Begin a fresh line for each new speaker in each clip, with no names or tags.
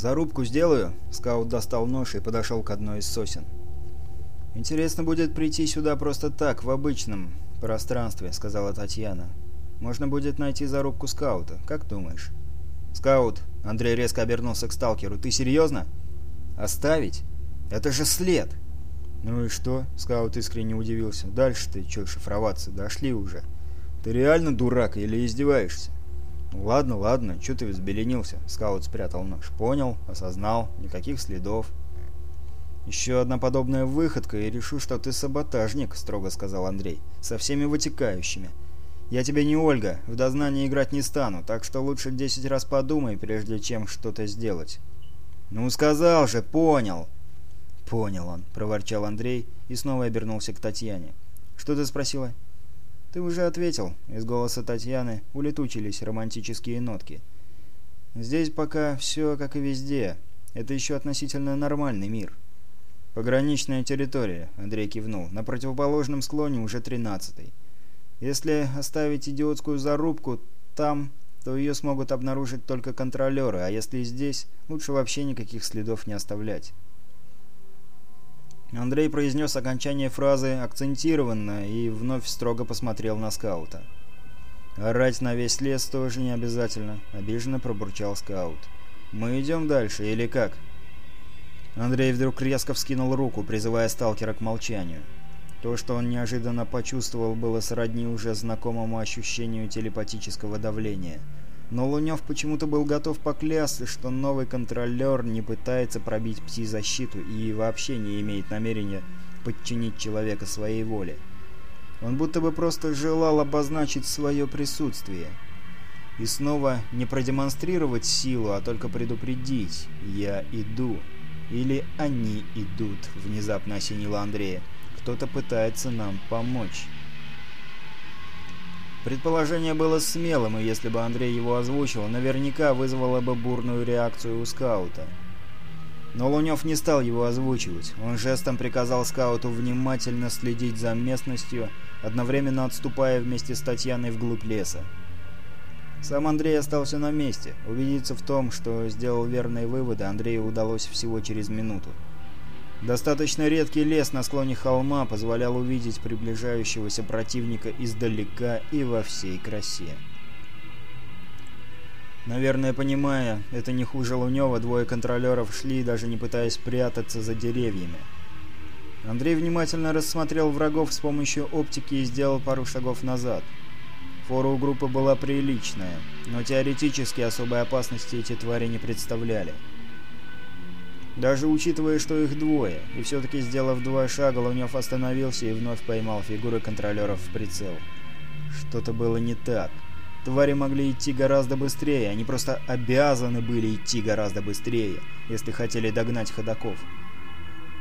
«Зарубку сделаю?» — скаут достал нож и подошел к одной из сосен. «Интересно будет прийти сюда просто так, в обычном пространстве», — сказала Татьяна. «Можно будет найти зарубку скаута. Как думаешь?» «Скаут!» — Андрей резко обернулся к сталкеру. «Ты серьезно?» «Оставить? Это же след!» «Ну и что?» — скаут искренне удивился. «Дальше ты что, шифроваться? Дошли уже. Ты реально дурак или издеваешься?» Ну «Ладно, ладно, чё ты взбеленился?» Скаут спрятал нож. «Понял, осознал, никаких следов». Ещё одна подобная выходка, и решу, что ты саботажник», — строго сказал Андрей. «Со всеми вытекающими. Я тебе не Ольга, в дознание играть не стану, так что лучше десять раз подумай, прежде чем что-то сделать». «Ну, сказал же, понял!» «Понял он», — проворчал Андрей и снова обернулся к Татьяне. «Что ты спросила?» «Ты уже ответил». Из голоса Татьяны улетучились романтические нотки. «Здесь пока все как и везде. Это еще относительно нормальный мир». «Пограничная территория», — Андрей кивнул. «На противоположном склоне уже тринадцатый. Если оставить идиотскую зарубку там, то ее смогут обнаружить только контролеры, а если здесь, лучше вообще никаких следов не оставлять». Андрей произнес окончание фразы акцентированно и вновь строго посмотрел на скаута. «Орать на весь лес тоже не обязательно», — обиженно пробурчал скаут. «Мы идем дальше, или как?» Андрей вдруг резко вскинул руку, призывая сталкера к молчанию. То, что он неожиданно почувствовал, было сродни уже знакомому ощущению телепатического давления — но Лунев почему-то был готов поклясться, что новый контролер не пытается пробить пси-защиту и вообще не имеет намерения подчинить человека своей воле. Он будто бы просто желал обозначить свое присутствие. И снова не продемонстрировать силу, а только предупредить «Я иду». Или «Они идут», — внезапно осенило Андрея. «Кто-то пытается нам помочь». Предположение было смелым, и если бы Андрей его озвучил, наверняка вызвало бы бурную реакцию у скаута. Но Лунев не стал его озвучивать. Он жестом приказал скауту внимательно следить за местностью, одновременно отступая вместе с Татьяной вглубь леса. Сам Андрей остался на месте. Убедиться в том, что сделал верные выводы, Андрею удалось всего через минуту. Достаточно редкий лес на склоне холма позволял увидеть приближающегося противника издалека и во всей красе. Наверное, понимая, это не хуже Лунёва, двое контролеров шли, даже не пытаясь прятаться за деревьями. Андрей внимательно рассмотрел врагов с помощью оптики и сделал пару шагов назад. Фора у группы была приличная, но теоретически особой опасности эти твари не представляли. Даже учитывая, что их двое, и все-таки сделав два шага, Лунев остановился и вновь поймал фигуры контролеров в прицел. Что-то было не так. Твари могли идти гораздо быстрее, они просто обязаны были идти гораздо быстрее, если хотели догнать ходаков.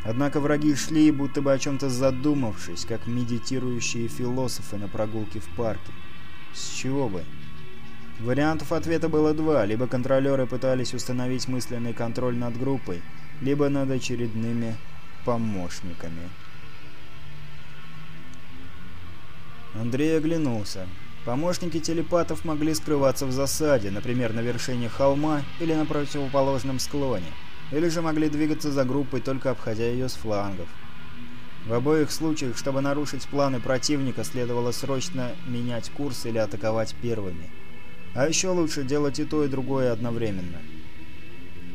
Однако враги шли, будто бы о чем-то задумавшись, как медитирующие философы на прогулке в парке. С чего бы? Вариантов ответа было два, либо контролеры пытались установить мысленный контроль над группой, либо над очередными помощниками. Андрей оглянулся. Помощники телепатов могли скрываться в засаде, например, на вершине холма или на противоположном склоне, или же могли двигаться за группой, только обходя ее с флангов. В обоих случаях, чтобы нарушить планы противника, следовало срочно менять курс или атаковать первыми. А еще лучше делать и то, и другое одновременно.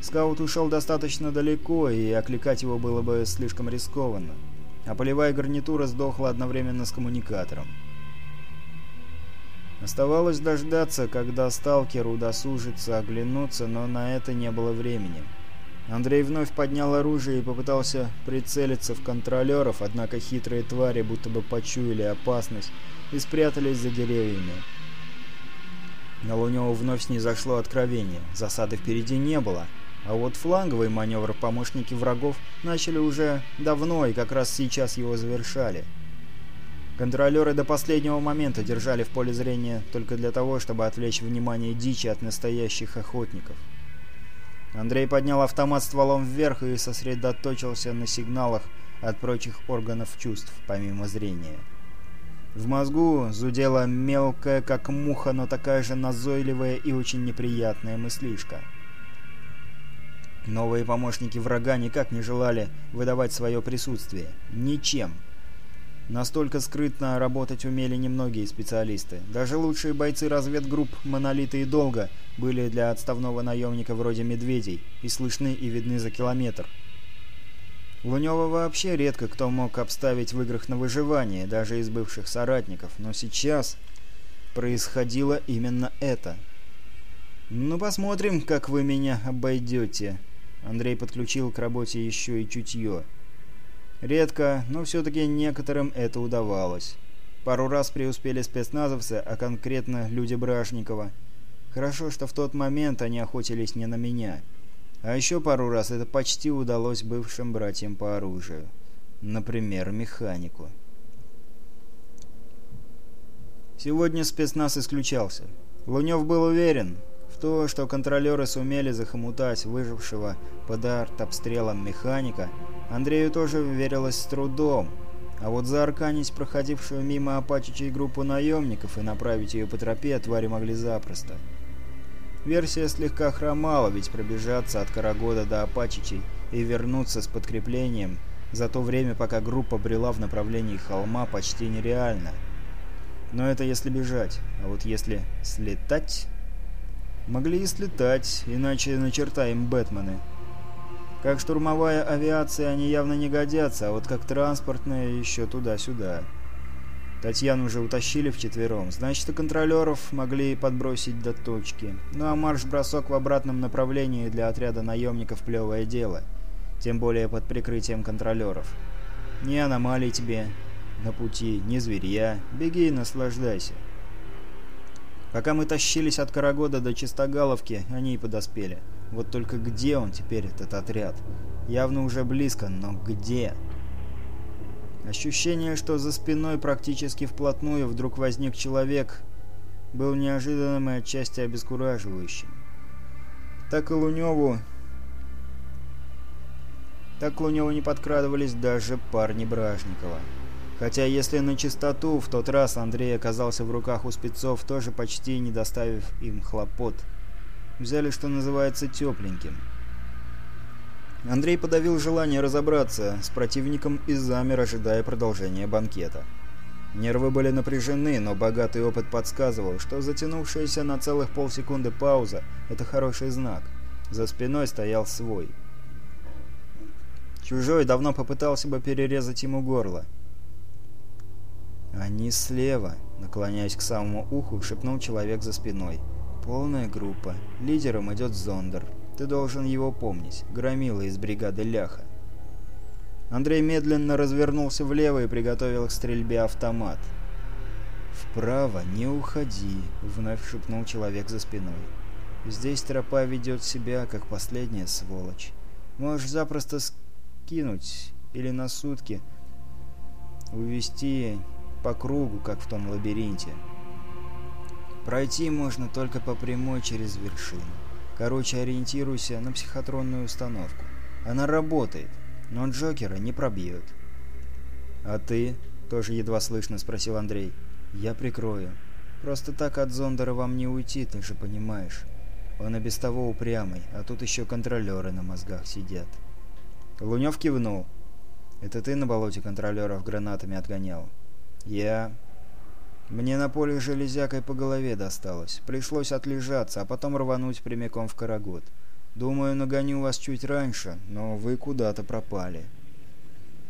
Скаут ушел достаточно далеко, и окликать его было бы слишком рискованно. А полевая гарнитура сдохла одновременно с коммуникатором. Оставалось дождаться, когда сталкер удосужится оглянуться, но на это не было времени. Андрей вновь поднял оружие и попытался прицелиться в контролеров, однако хитрые твари будто бы почуяли опасность и спрятались за деревьями. На Лунёва вновь снизошло откровение. Засады впереди не было — а вот фланговый маневр помощники врагов начали уже давно и как раз сейчас его завершали. Контролеры до последнего момента держали в поле зрения только для того, чтобы отвлечь внимание дичи от настоящих охотников. Андрей поднял автомат стволом вверх и сосредоточился на сигналах от прочих органов чувств, помимо зрения. В мозгу зудела мелкая, как муха, но такая же назойливая и очень неприятная мыслишка — Новые помощники врага никак не желали выдавать свое присутствие. Ничем. Настолько скрытно работать умели немногие специалисты. Даже лучшие бойцы разведгрупп «Монолиты» и «Долго» были для отставного наемника вроде «Медведей» и слышны и видны за километр. Лунева вообще редко кто мог обставить в играх на выживание, даже из бывших соратников, но сейчас происходило именно это. «Ну посмотрим, как вы меня обойдете», Андрей подключил к работе еще и чутье. Редко, но все-таки некоторым это удавалось. Пару раз преуспели спецназовцы, а конкретно люди Брашникова. Хорошо, что в тот момент они охотились не на меня. А еще пару раз это почти удалось бывшим братьям по оружию. Например, механику. Сегодня спецназ исключался. Лунев был уверен, то, что контролеры сумели захомутать выжившего под артобстрелом механика, Андрею тоже верилось с трудом. А вот заарканить проходившую мимо апачичей группу наемников и направить ее по тропе твари могли запросто. Версия слегка хромала, ведь пробежаться от Карагода до апачичей и вернуться с подкреплением за то время, пока группа брела в направлении холма, почти нереально. Но это если бежать, а вот если слетать могли и слетать, иначе начертаем Бэтмены. Как штурмовая авиация они явно не годятся, а вот как транспортная еще туда-сюда. Татьяну уже утащили вчетвером, значит и контролеров могли подбросить до точки. Ну а марш-бросок в обратном направлении для отряда наемников плевое дело, тем более под прикрытием контролеров. Ни аномалий тебе на пути, ни зверья, беги и наслаждайся. Пока мы тащились от Карагода до Чистогаловки, они и подоспели. Вот только где он теперь, этот отряд? Явно уже близко, но где? Ощущение, что за спиной практически вплотную вдруг возник человек, был неожиданным и отчасти обескураживающим. Так и Луневу... Так к Луневу не подкрадывались даже парни Бражникова. Хотя, если на чистоту, в тот раз Андрей оказался в руках у спецов, тоже почти не доставив им хлопот. Взяли, что называется, тепленьким. Андрей подавил желание разобраться с противником и замер, ожидая продолжения банкета. Нервы были напряжены, но богатый опыт подсказывал, что затянувшаяся на целых полсекунды пауза – это хороший знак. За спиной стоял свой. Чужой давно попытался бы перерезать ему горло – «Они слева!» – наклоняясь к самому уху, шепнул человек за спиной. «Полная группа. Лидером идет Зондер. Ты должен его помнить. Громила из бригады Ляха». Андрей медленно развернулся влево и приготовил к стрельбе автомат. «Вправо не уходи», — вновь шепнул человек за спиной. «Здесь тропа ведет себя, как последняя сволочь. Можешь запросто скинуть или на сутки увести по кругу, как в том лабиринте. Пройти можно только по прямой через вершину. Короче, ориентируйся на психотронную установку. Она работает, но Джокера не пробьет. «А ты?» – тоже едва слышно спросил Андрей. «Я прикрою. Просто так от Зондера вам не уйти, ты же понимаешь. Он и без того упрямый, а тут еще контролеры на мозгах сидят». Лунев кивнул. «Это ты на болоте контролеров гранатами отгонял?» «Я...» Мне на поле железякой по голове досталось. Пришлось отлежаться, а потом рвануть прямиком в Карагод. Думаю, нагоню вас чуть раньше, но вы куда-то пропали.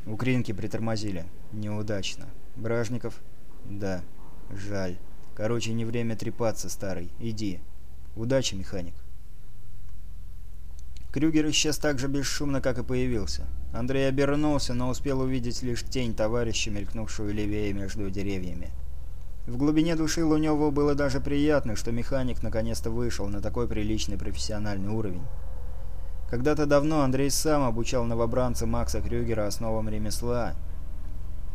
Укринки притормозили. Неудачно. Бражников? Да. Жаль. Короче, не время трепаться, старый. Иди. Удачи, механик. Крюгер исчез так же бесшумно, как и появился. Андрей обернулся, но успел увидеть лишь тень товарища, мелькнувшую левее между деревьями. В глубине души Лунёву было даже приятно, что механик наконец-то вышел на такой приличный профессиональный уровень. Когда-то давно Андрей сам обучал новобранца Макса Крюгера основам ремесла.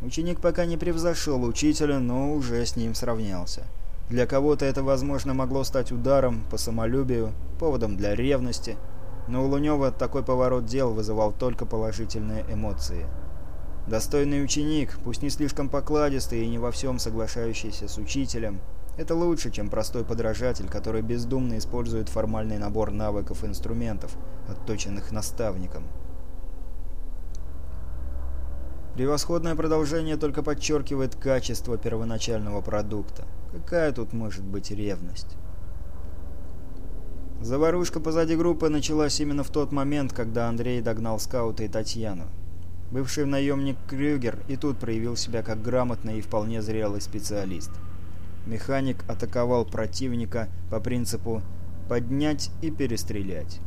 Ученик пока не превзошел учителя, но уже с ним сравнялся. Для кого-то это, возможно, могло стать ударом по самолюбию, поводом для ревности – но у Лунёва такой поворот дел вызывал только положительные эмоции. Достойный ученик, пусть не слишком покладистый и не во всем соглашающийся с учителем, это лучше, чем простой подражатель, который бездумно использует формальный набор навыков и инструментов, отточенных наставником. Превосходное продолжение только подчеркивает качество первоначального продукта. Какая тут может быть ревность? Заварушка позади группы началась именно в тот момент, когда Андрей догнал скаута и Татьяну. Бывший наемник Крюгер и тут проявил себя как грамотный и вполне зрелый специалист. Механик атаковал противника по принципу «поднять и перестрелять».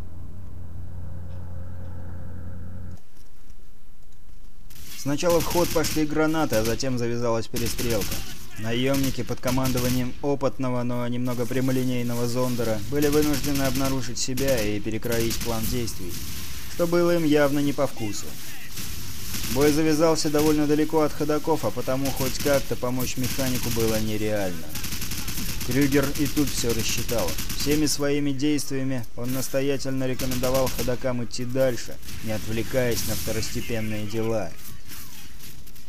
Сначала в ход пошли гранаты, а затем завязалась перестрелка. Наемники под командованием опытного, но немного прямолинейного Зондера были вынуждены обнаружить себя и перекроить план действий, что было им явно не по вкусу. Бой завязался довольно далеко от ходоков, а потому хоть как-то помочь механику было нереально. Крюгер и тут все рассчитал. Всеми своими действиями он настоятельно рекомендовал ходокам идти дальше, не отвлекаясь на второстепенные дела –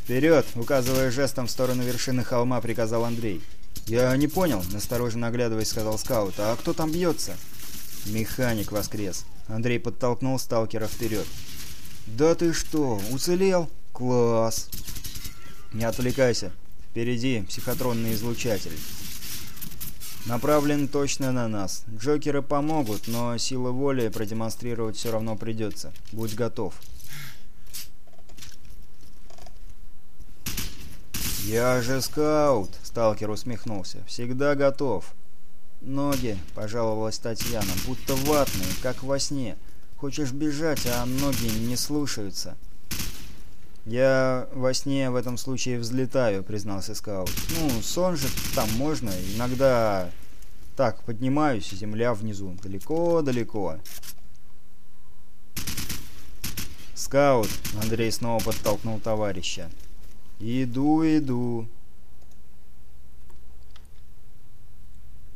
«Вперед!» — указывая жестом в сторону вершины холма, приказал Андрей. «Я не понял», — настороженно оглядываясь, сказал скаут. «А кто там бьется?» «Механик воскрес». Андрей подтолкнул сталкера вперед. «Да ты что, уцелел? Класс!» «Не отвлекайся. Впереди психотронный излучатель. Направлен точно на нас. Джокеры помогут, но силы воли продемонстрировать все равно придется. Будь готов». «Я же скаут!» — сталкер усмехнулся. «Всегда готов!» «Ноги!» — пожаловалась Татьяна. «Будто ватные, как во сне. Хочешь бежать, а ноги не слушаются». «Я во сне в этом случае взлетаю», — признался скаут. «Ну, сон же там можно. Иногда так поднимаюсь, земля внизу. Далеко-далеко». «Скаут!» — Андрей снова подтолкнул товарища. Иду, иду.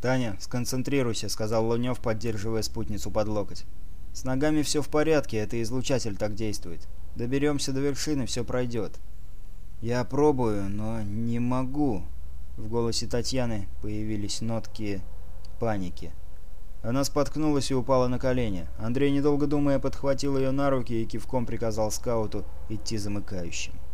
«Таня, сконцентрируйся», — сказал Лунёв, поддерживая спутницу под локоть. «С ногами все в порядке, это излучатель так действует. Доберемся до вершины, все пройдет». «Я пробую, но не могу». В голосе Татьяны появились нотки паники. Она споткнулась и упала на колени. Андрей, недолго думая, подхватил ее на руки и кивком приказал скауту идти замыкающим.